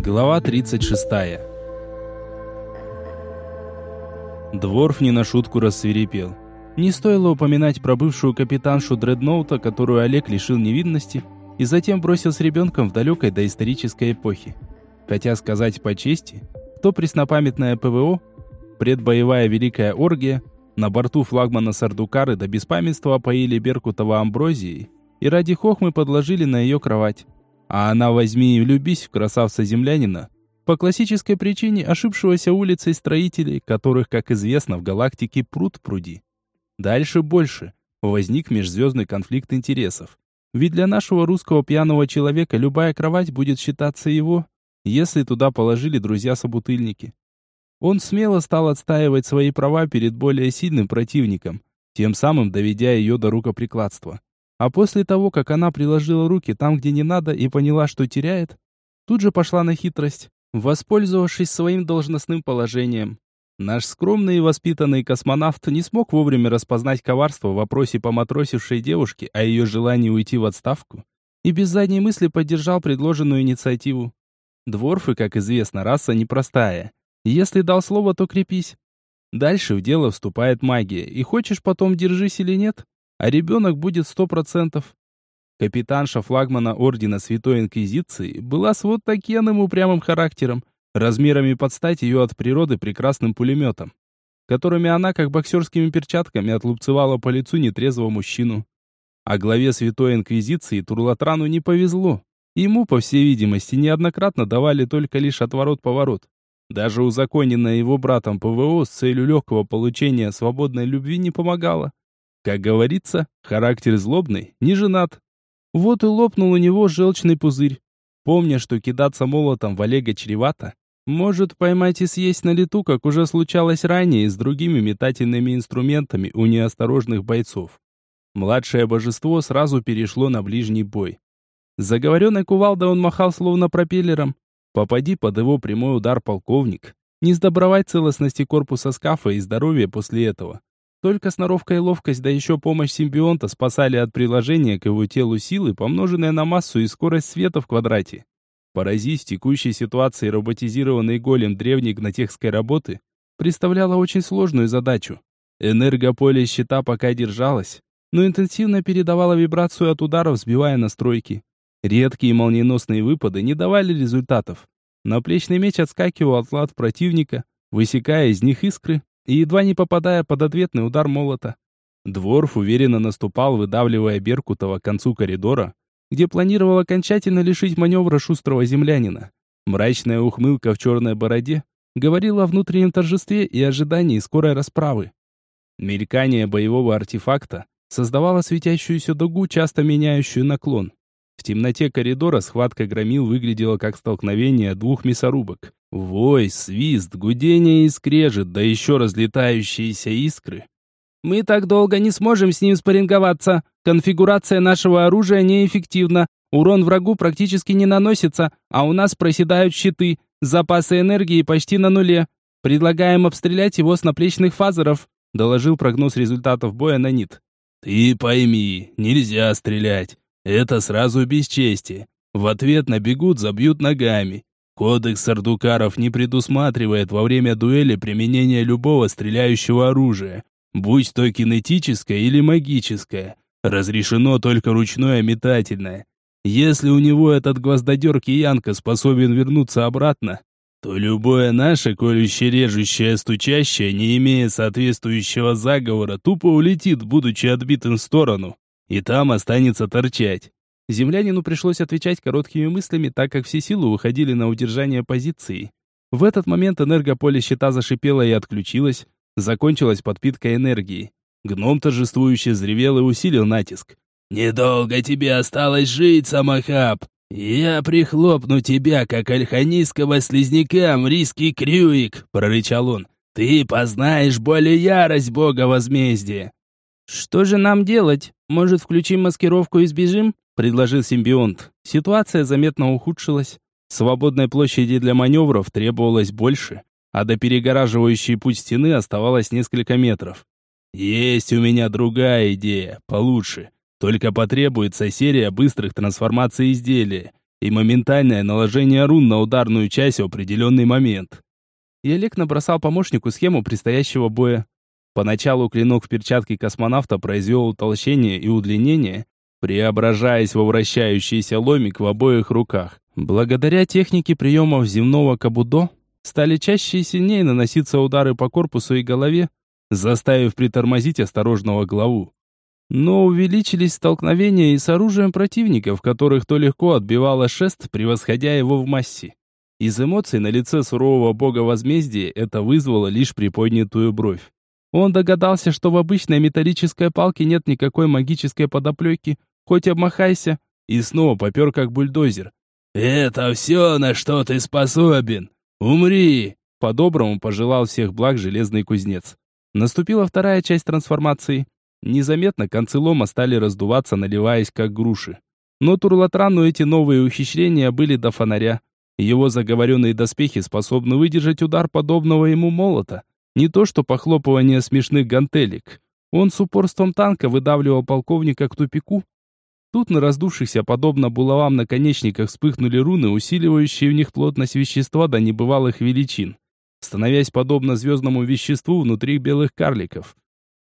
Глава 36. Дворф не на шутку рассверепел. Не стоило упоминать про бывшую капитаншу Дредноута, которую Олег лишил невинности, и затем бросил с ребенком в далекой доисторической эпохе. Хотя сказать по чести, то преснопамятное ПВО, предбоевая великая оргия, на борту флагмана Сардукары до беспамятства поили Беркутова амброзией и ради хохмы подложили на ее кровать. А она возьми и влюбись в красавца-землянина, по классической причине ошибшегося улицей строителей, которых, как известно, в галактике пруд пруди. Дальше больше. Возник межзвездный конфликт интересов. Ведь для нашего русского пьяного человека любая кровать будет считаться его, если туда положили друзья-собутыльники. Он смело стал отстаивать свои права перед более сильным противником, тем самым доведя ее до рукоприкладства. А после того, как она приложила руки там, где не надо, и поняла, что теряет, тут же пошла на хитрость, воспользовавшись своим должностным положением. Наш скромный и воспитанный космонавт не смог вовремя распознать коварство в вопросе поматросившей девушки о ее желании уйти в отставку и без задней мысли поддержал предложенную инициативу. Дворфы, как известно, раса непростая. Если дал слово, то крепись. Дальше в дело вступает магия, и хочешь потом держись или нет, а ребенок будет сто процентов. Капитанша флагмана Ордена Святой Инквизиции была с вот таким упрямым характером, размерами под стать ее от природы прекрасным пулеметом, которыми она, как боксерскими перчатками, отлупцевала по лицу нетрезвого мужчину. А главе Святой Инквизиции Турлатрану не повезло. Ему, по всей видимости, неоднократно давали только лишь отворот-поворот. Даже узаконенное его братом ПВО с целью легкого получения свободной любви не помогало. Как говорится, характер злобный, не женат. Вот и лопнул у него желчный пузырь. Помня, что кидаться молотом в Олега чревато, может поймать и съесть на лету, как уже случалось ранее с другими метательными инструментами у неосторожных бойцов. Младшее божество сразу перешло на ближний бой. Заговоренной кувалдой он махал словно пропеллером. Попади под его прямой удар полковник. Не сдобровать целостности корпуса скафа и здоровья после этого. Только сноровка и ловкость, да еще помощь симбионта спасали от приложения к его телу силы, помноженные на массу и скорость света в квадрате. Поразить в текущей ситуации роботизированный голем древней гнотехской работы представляла очень сложную задачу. Энергополе щита пока держалось, но интенсивно передавала вибрацию от ударов, сбивая настройки. Редкие молниеносные выпады не давали результатов. Наплечный меч отскакивал от лад противника, высекая из них искры, и едва не попадая под ответный удар молота. Дворф уверенно наступал, выдавливая Беркутова к концу коридора, где планировал окончательно лишить маневра шустрого землянина. Мрачная ухмылка в черной бороде говорила о внутреннем торжестве и ожидании скорой расправы. Мелькание боевого артефакта создавало светящуюся дугу, часто меняющую наклон. В темноте коридора схватка громил выглядела как столкновение двух мясорубок. Вой, свист, гудение и скрежет, да еще разлетающиеся искры. «Мы так долго не сможем с ним спарринговаться. Конфигурация нашего оружия неэффективна. Урон врагу практически не наносится, а у нас проседают щиты. Запасы энергии почти на нуле. Предлагаем обстрелять его с наплечных фазеров», доложил прогноз результатов боя на НИТ. «Ты пойми, нельзя стрелять. Это сразу бесчестие. В ответ набегут, забьют ногами. Кодекс Сардукаров не предусматривает во время дуэли применение любого стреляющего оружия, будь то кинетическое или магическое. Разрешено только ручное метательное. Если у него этот гвоздодер киянка способен вернуться обратно, то любое наше колюще-режущее стучащее, не имея соответствующего заговора, тупо улетит, будучи отбитым в сторону и там останется торчать. Землянину пришлось отвечать короткими мыслями, так как все силы уходили на удержание позиции. В этот момент энергополе щита зашипело и отключилось, закончилась подпитка энергии. Гном торжествующе взревел и усилил натиск. «Недолго тебе осталось жить, Самохаб! Я прихлопну тебя, как альханийского слизняка, мриский крюик!» — прорычал он. «Ты познаешь боль и ярость бога возмездия!» «Что же нам делать? Может, включим маскировку и сбежим?» – предложил симбионт. Ситуация заметно ухудшилась. Свободной площади для маневров требовалось больше, а до перегораживающей путь стены оставалось несколько метров. «Есть у меня другая идея, получше. Только потребуется серия быстрых трансформаций изделия. и моментальное наложение рун на ударную часть в определенный момент. И Олег набросал помощнику схему предстоящего боя. Поначалу клинок в перчатке космонавта произвел утолщение и удлинение, преображаясь во вращающийся ломик в обоих руках. Благодаря технике приемов земного кабудо стали чаще и сильнее наноситься удары по корпусу и голове, заставив притормозить осторожного главу. Но увеличились столкновения и с оружием противников, которых то легко отбивало шест, превосходя его в массе. Из эмоций на лице сурового бога возмездия это вызвало лишь приподнятую бровь. Он догадался, что в обычной металлической палке нет никакой магической подоплеки, хоть обмахайся, и снова попер как бульдозер. «Это все, на что ты способен! Умри!» По-доброму пожелал всех благ железный кузнец. Наступила вторая часть трансформации. Незаметно концы лома стали раздуваться, наливаясь как груши. Но Турлатрану эти новые ухищрения были до фонаря. Его заговоренные доспехи способны выдержать удар подобного ему молота. Не то что похлопывание смешных гантелек. Он с упорством танка выдавливал полковника к тупику. Тут на раздувшихся, подобно булавам наконечниках, вспыхнули руны, усиливающие в них плотность вещества до небывалых величин, становясь подобно звездному веществу внутри белых карликов.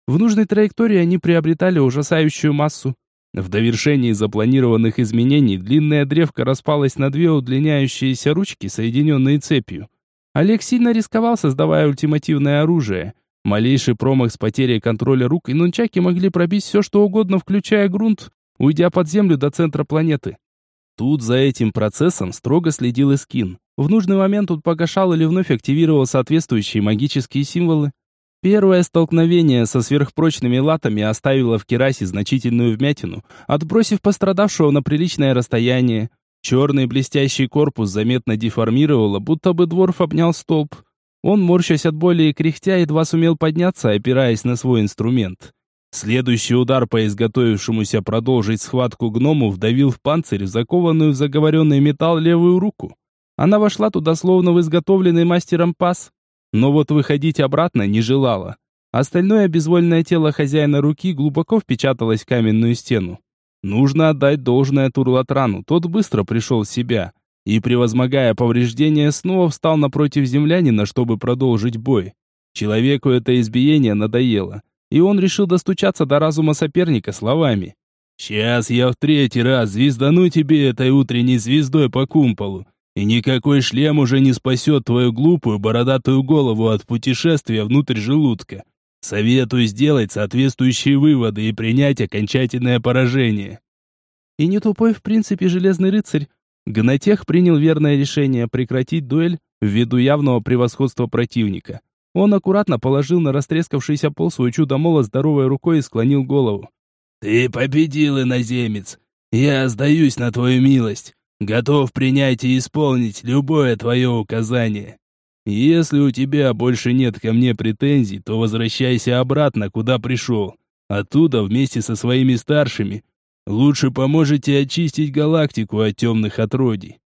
В нужной траектории они приобретали ужасающую массу. В довершении запланированных изменений длинная древка распалась на две удлиняющиеся ручки, соединенные цепью. Олег сильно рисковал, создавая ультимативное оружие. Малейший промах с потерей контроля рук и нунчаки могли пробить все, что угодно, включая грунт, уйдя под землю до центра планеты. Тут за этим процессом строго следил Искин. В нужный момент он погашал или вновь активировал соответствующие магические символы, Первое столкновение со сверхпрочными латами оставило в керасе значительную вмятину, отбросив пострадавшего на приличное расстояние. Черный блестящий корпус заметно деформировало, будто бы дворф обнял столб. Он, морщась от боли и кряхтя, едва сумел подняться, опираясь на свой инструмент. Следующий удар по изготовившемуся продолжить схватку гному вдавил в панцирь, закованную в заговоренный металл левую руку. Она вошла туда словно в изготовленный мастером паз, но вот выходить обратно не желала. Остальное безвольное тело хозяина руки глубоко впечаталось в каменную стену. Нужно отдать должное Турлатрану, тот быстро пришел в себя и, превозмогая повреждения, снова встал напротив землянина, чтобы продолжить бой. Человеку это избиение надоело, и он решил достучаться до разума соперника словами. «Сейчас я в третий раз звездану тебе этой утренней звездой по кумполу, и никакой шлем уже не спасет твою глупую бородатую голову от путешествия внутрь желудка. Советую сделать соответствующие выводы и принять окончательное поражение. И не тупой в принципе железный рыцарь. Гнатех принял верное решение прекратить дуэль ввиду явного превосходства противника. Он аккуратно положил на растрескавшийся пол свой чудо-молот здоровой рукой и склонил голову. «Ты победил, иноземец! Я сдаюсь на твою милость! Готов принять и исполнить любое твое указание. Если у тебя больше нет ко мне претензий, то возвращайся обратно, куда пришел. Оттуда вместе со своими старшими. Лучше поможете очистить галактику от темных отродий.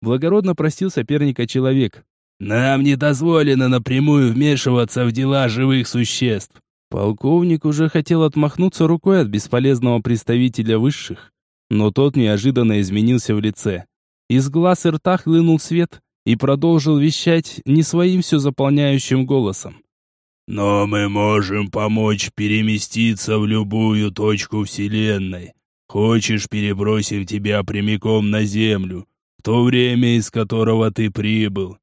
Благородно простил соперника человек. Нам не дозволено напрямую вмешиваться в дела живых существ. Полковник уже хотел отмахнуться рукой от бесполезного представителя высших, но тот неожиданно изменился в лице. Из глаз и рта хлынул свет и продолжил вещать не своим все заполняющим голосом. «Но мы можем помочь переместиться в любую точку Вселенной. Хочешь, перебросим тебя прямиком на Землю, в то время, из которого ты прибыл».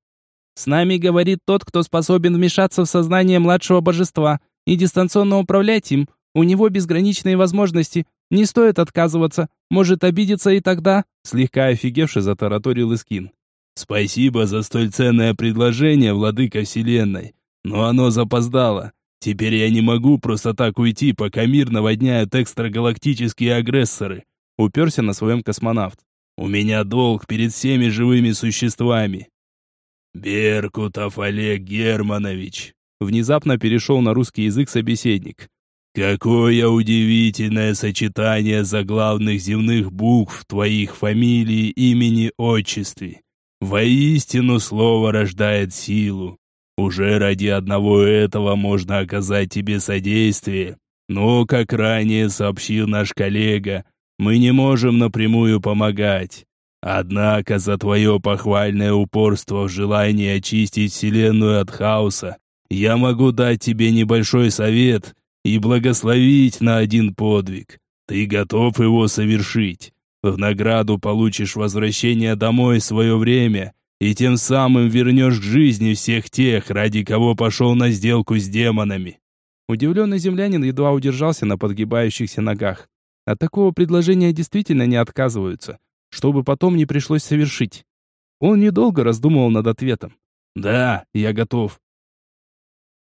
«С нами говорит тот, кто способен вмешаться в сознание младшего божества и дистанционно управлять им. У него безграничные возможности, не стоит отказываться, может обидеться и тогда, слегка офигевший затараторил Искин. Спасибо за столь ценное предложение, владыка вселенной, но оно запоздало. Теперь я не могу просто так уйти, пока мир наводняют экстрагалактические агрессоры. Уперся на своем космонавт. У меня долг перед всеми живыми существами. Беркутов Олег Германович. Внезапно перешел на русский язык собеседник. Какое удивительное сочетание заглавных земных букв твоих фамилий, имени, отчестве. Воистину слово рождает силу. Уже ради одного этого можно оказать тебе содействие. Но, как ранее сообщил наш коллега, мы не можем напрямую помогать. Однако за твое похвальное упорство в желании очистить Вселенную от хаоса, я могу дать тебе небольшой совет и благословить на один подвиг. Ты готов его совершить. В награду получишь возвращение домой в свое время и тем самым вернешь к жизни всех тех, ради кого пошел на сделку с демонами». Удивленный землянин едва удержался на подгибающихся ногах. От такого предложения действительно не отказываются чтобы потом не пришлось совершить. Он недолго раздумывал над ответом. «Да, я готов.